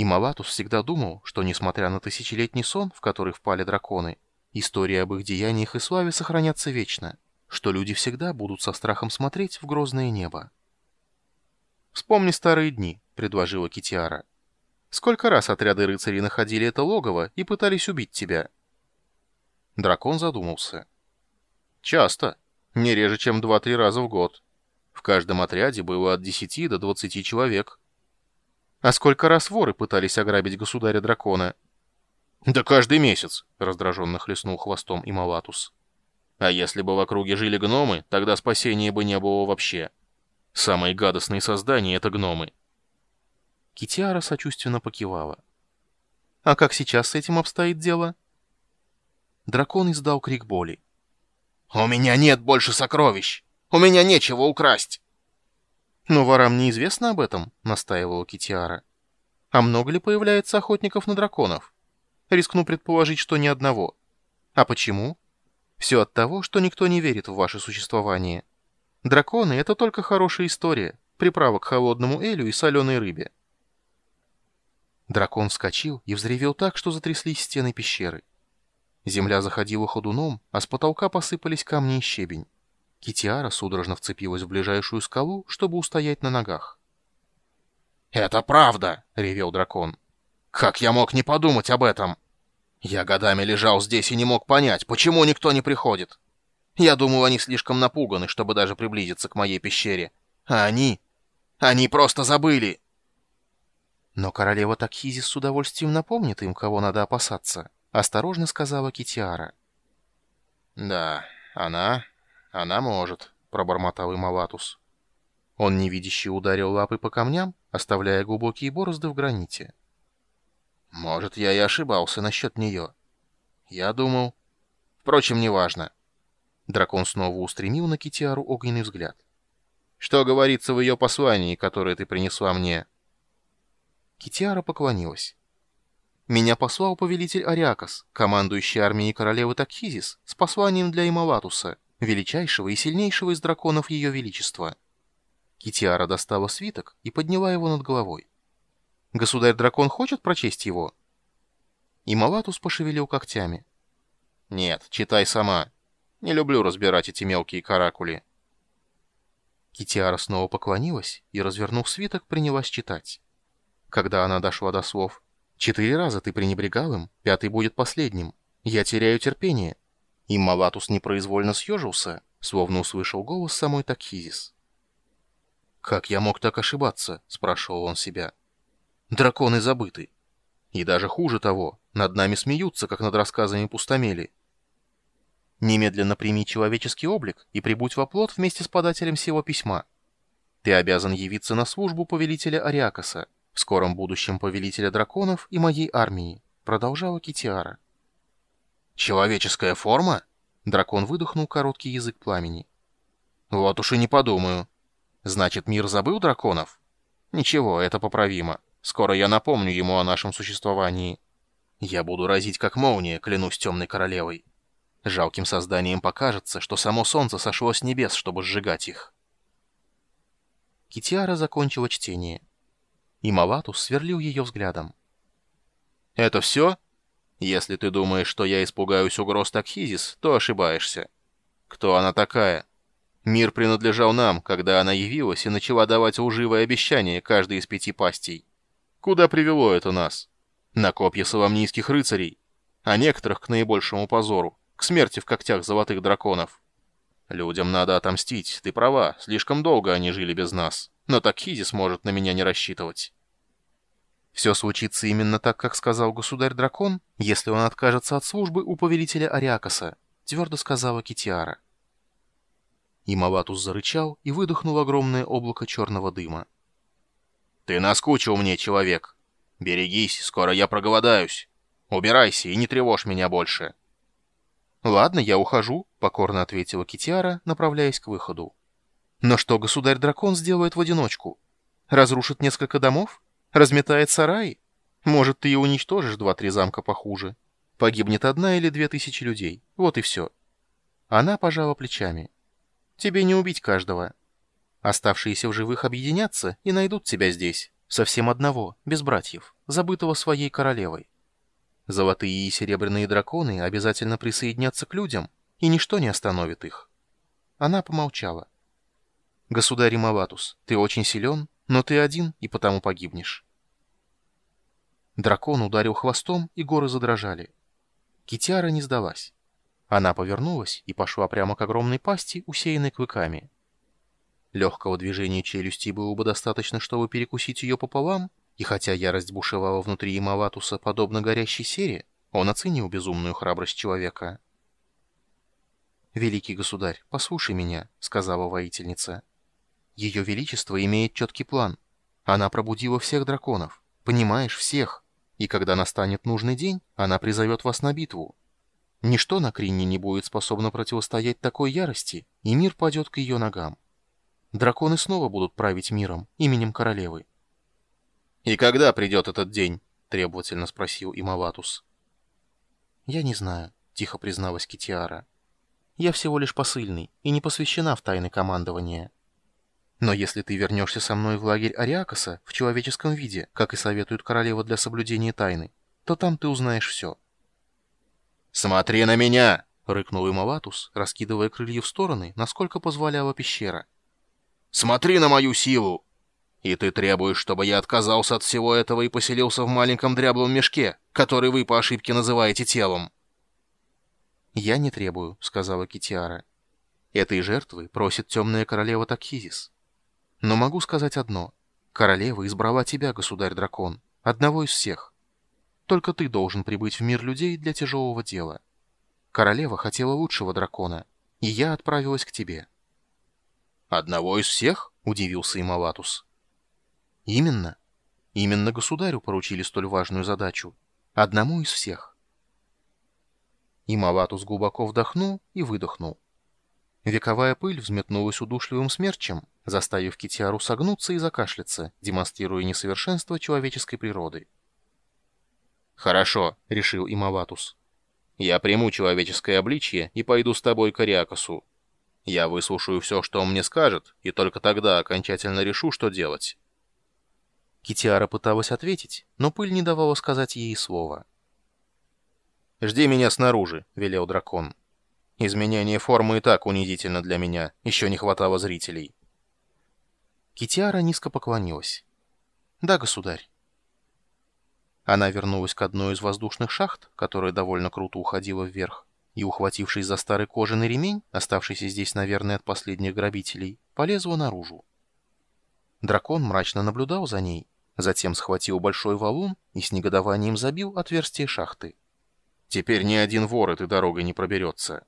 И Малатус всегда думал, что, несмотря на тысячелетний сон, в который впали драконы, история об их деяниях и славе сохранятся вечно, что люди всегда будут со страхом смотреть в грозное небо. «Вспомни старые дни», — предложила Китиара. «Сколько раз отряды рыцарей находили это логово и пытались убить тебя?» Дракон задумался. «Часто. Не реже, чем два-три раза в год. В каждом отряде было от 10 до 20 человек. А сколько раз воры пытались ограбить государя-дракона? Да каждый месяц, раздраженно хлестнул хвостом и Малатус. А если бы в округе жили гномы, тогда спасения бы не было вообще. Самые гадостные создания — это гномы. Китиара сочувственно покивала. «А как сейчас с этим обстоит дело?» Дракон издал крик боли. «У меня нет больше сокровищ! У меня нечего украсть!» «Но ворам неизвестно об этом», — настаивала Китиара. «А много ли появляется охотников на драконов? Рискну предположить, что ни одного. А почему? Все от того, что никто не верит в ваше существование. Драконы — это только хорошая история, приправа к холодному элю и соленой рыбе». Дракон вскочил и взревел так, что затряслись стены пещеры. Земля заходила ходуном, а с потолка посыпались камни и щебень. Китиара судорожно вцепилась в ближайшую скалу, чтобы устоять на ногах. «Это правда!» — ревел дракон. «Как я мог не подумать об этом? Я годами лежал здесь и не мог понять, почему никто не приходит. Я думал, они слишком напуганы, чтобы даже приблизиться к моей пещере. А они... Они просто забыли!» «Но королева Такхизис с удовольствием напомнит им, кого надо опасаться», — осторожно сказала Китиара. «Да, она «Она может», — пробормотал Ималатус. Он невидяще ударил лапой по камням, оставляя глубокие борозды в граните. «Может, я и ошибался насчет нее. Я думал...» «Впрочем, неважно». Дракон снова устремил на Китиару огненный взгляд. «Что говорится в ее послании, которое ты принесла мне?» Китиара поклонилась. «Меня послал повелитель Ариакас, командующий армией королевы Такхизис, с посланием для Ималатуса» величайшего и сильнейшего из драконов Ее Величества. Китиара достала свиток и подняла его над головой. «Государь-дракон хочет прочесть его?» И Малатус пошевелил когтями. «Нет, читай сама. Не люблю разбирать эти мелкие каракули». Китиара снова поклонилась и, развернув свиток, принялась читать. Когда она дошла до слов «Четыре раза ты пренебрегал им, пятый будет последним. Я теряю терпение. И Малатус непроизвольно съежился, словно услышал голос самой Такхизис. «Как я мог так ошибаться?» — спрашивал он себя. «Драконы забыты. И даже хуже того, над нами смеются, как над рассказами пустомели. Немедленно прими человеческий облик и прибудь во плот вместе с подателем сего письма. Ты обязан явиться на службу повелителя Ариакаса, в скором будущем повелителя драконов и моей армии», — продолжала Китиара. «Человеческая форма?» Дракон выдохнул короткий язык пламени. «Вот уж и не подумаю. Значит, мир забыл драконов? Ничего, это поправимо. Скоро я напомню ему о нашем существовании. Я буду разить как молния, клянусь темной королевой. Жалким созданием покажется, что само солнце сошло с небес, чтобы сжигать их». Китиара закончила чтение. И Малатус сверлил ее взглядом. «Это все?» Если ты думаешь, что я испугаюсь угроз Такхизис, то ошибаешься. Кто она такая? Мир принадлежал нам, когда она явилась и начала давать лживые обещания каждой из пяти пастей. Куда привело это нас? На копья соломнийских рыцарей, а некоторых к наибольшему позору, к смерти в когтях золотых драконов. Людям надо отомстить, ты права, слишком долго они жили без нас, но Такхизис может на меня не рассчитывать. Все случится именно так, как сказал государь-дракон, если он откажется от службы у повелителя Ариакаса, твердо сказала Китиара. И Малатус зарычал и выдохнул огромное облако черного дыма. «Ты наскучил мне, человек! Берегись, скоро я проголодаюсь! Убирайся и не тревожь меня больше!» «Ладно, я ухожу», — покорно ответила Китиара, направляясь к выходу. «Но что государь-дракон сделает в одиночку? Разрушит несколько домов?» Разметает сарай? Может, ты и уничтожишь два-три замка похуже. Погибнет одна или две тысячи людей. Вот и все. Она пожала плечами. Тебе не убить каждого. Оставшиеся в живых объединятся и найдут тебя здесь. Совсем одного, без братьев, забытого своей королевой. Золотые и серебряные драконы обязательно присоединятся к людям, и ничто не остановит их. Она помолчала. «Государь Малатус, ты очень силен, но ты один, и потому погибнешь». Дракон ударил хвостом, и горы задрожали. Китиара не сдалась. Она повернулась и пошла прямо к огромной пасти, усеянной клыками. Легкого движения челюсти было бы достаточно, чтобы перекусить ее пополам, и хотя ярость бушевала внутри Ималатуса, подобно горящей сере, он оценил безумную храбрость человека. «Великий государь, послушай меня», — сказала воительница. «Ее Величество имеет четкий план. Она пробудила всех драконов. Понимаешь, всех. И когда настанет нужный день, она призовет вас на битву. Ничто на Кринне не будет способно противостоять такой ярости, и мир падет к ее ногам. Драконы снова будут править миром, именем королевы. «И когда придет этот день?» — требовательно спросил Имаватус. «Я не знаю», — тихо призналась Китиара. «Я всего лишь посыльный и не посвящена в тайны командования. Но если ты вернешься со мной в лагерь Ариакоса в человеческом виде, как и советует королева для соблюдения тайны, то там ты узнаешь все». «Смотри на меня!» — рыкнул Имаватус, раскидывая крылья в стороны, насколько позволяла пещера. Смотри на мою силу! И ты требуешь, чтобы я отказался от всего этого и поселился в маленьком дряблом мешке, который вы по ошибке называете телом?» «Я не требую», — сказала Китиара. «Этой жертвы просит темная королева Такхизис. Но могу сказать одно. Королева избрала тебя, государь-дракон, одного из всех. Только ты должен прибыть в мир людей для тяжелого дела. Королева хотела лучшего дракона, и я отправилась к тебе». «Одного из всех?» — удивился Ималатус. «Именно. Именно государю поручили столь важную задачу. Одному из всех». Ималатус глубоко вдохнул и выдохнул. Вековая пыль взметнулась удушливым смерчем, заставив Китиару согнуться и закашляться, демонстрируя несовершенство человеческой природы. «Хорошо», — решил Имаватус. «Я приму человеческое обличье и пойду с тобой к Ариакосу. Я выслушаю все, что он мне скажет, и только тогда окончательно решу, что делать». Китиара пыталась ответить, но пыль не давала сказать ей слова. «Жди меня снаружи», — велел дракон. «Изменение формы и так унизительно для меня, еще не хватало зрителей». Китиара низко поклонилась. «Да, государь». Она вернулась к одной из воздушных шахт, которая довольно круто уходила вверх, и, ухватившись за старый кожаный ремень, оставшийся здесь, наверное, от последних грабителей, полезла наружу. Дракон мрачно наблюдал за ней, затем схватил большой валун и с негодованием забил отверстие шахты. «Теперь ни один вор этой дорогой не проберется».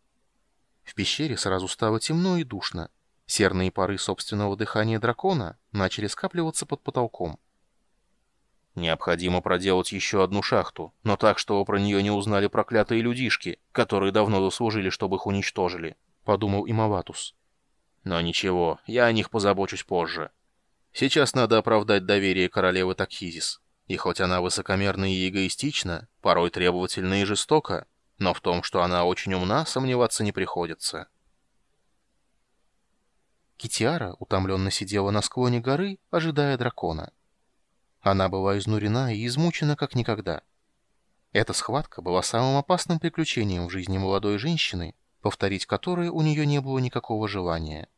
В пещере сразу стало темно и душно. Серные пары собственного дыхания дракона начали скапливаться под потолком. Необходимо проделать еще одну шахту, но так, чтобы про нее не узнали проклятые людишки, которые давно заслужили, чтобы их уничтожили», — подумал Имаватус. «Но ничего, я о них позабочусь позже. Сейчас надо оправдать доверие королевы Такхизис. И хоть она высокомерна и эгоистична, порой требовательна и жестока, но в том, что она очень умна, сомневаться не приходится». Китиара утомленно сидела на склоне горы, ожидая дракона. Она была изнурена и измучена как никогда. Эта схватка была самым опасным приключением в жизни молодой женщины, повторить которое у нее не было никакого желания.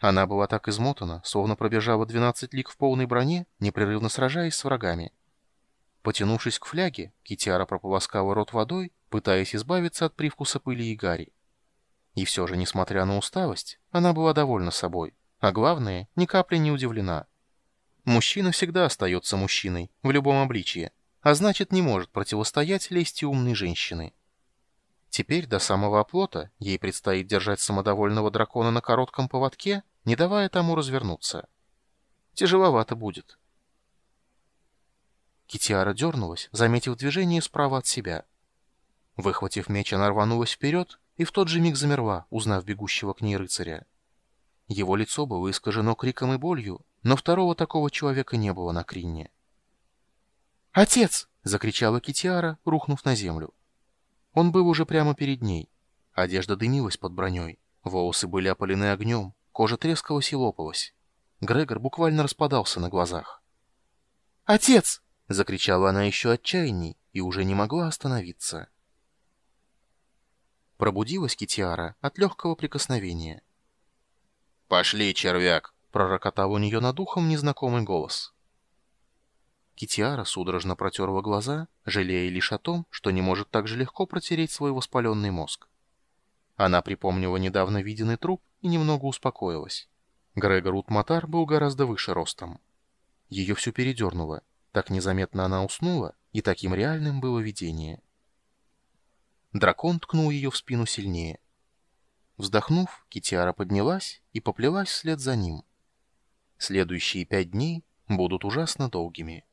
Она была так измотана, словно пробежала 12 лиг в полной броне, непрерывно сражаясь с врагами. Потянувшись к фляге, Китиара прополоскала рот водой, пытаясь избавиться от привкуса пыли и гари. И все же, несмотря на усталость, она была довольна собой, а главное, ни капли не удивлена. Мужчина всегда остается мужчиной, в любом обличье, а значит не может противостоять лести умной женщины. Теперь до самого оплота ей предстоит держать самодовольного дракона на коротком поводке, не давая тому развернуться. Тяжеловато будет. Китиара дернулась, заметив движение справа от себя. Выхватив меч, она рванулась вперед и в тот же миг замерла, узнав бегущего к ней рыцаря. Его лицо было искажено криком и болью, но второго такого человека не было на Кринне. «Отец!» — закричала Китиара, рухнув на землю. Он был уже прямо перед ней. Одежда дымилась под броней, волосы были опалены огнем, кожа трескалась и лопалась. Грегор буквально распадался на глазах. Отец!» — закричала она еще отчаянней и уже не могла остановиться. Пробудилась Китиара от легкого прикосновения. «Пошли, червяк!» — пророкотал у нее над ухом незнакомый голос. Китиара судорожно протерла глаза, жалея лишь о том, что не может так же легко протереть свой воспаленный мозг. Она припомнила недавно виденный труп и немного успокоилась. Грегор Утматар был гораздо выше ростом. Ее все передернуло. Так незаметно она уснула, и таким реальным было видение. Дракон ткнул ее в спину сильнее. Вздохнув, Китиара поднялась и поплелась вслед за ним. Следующие пять дней будут ужасно долгими.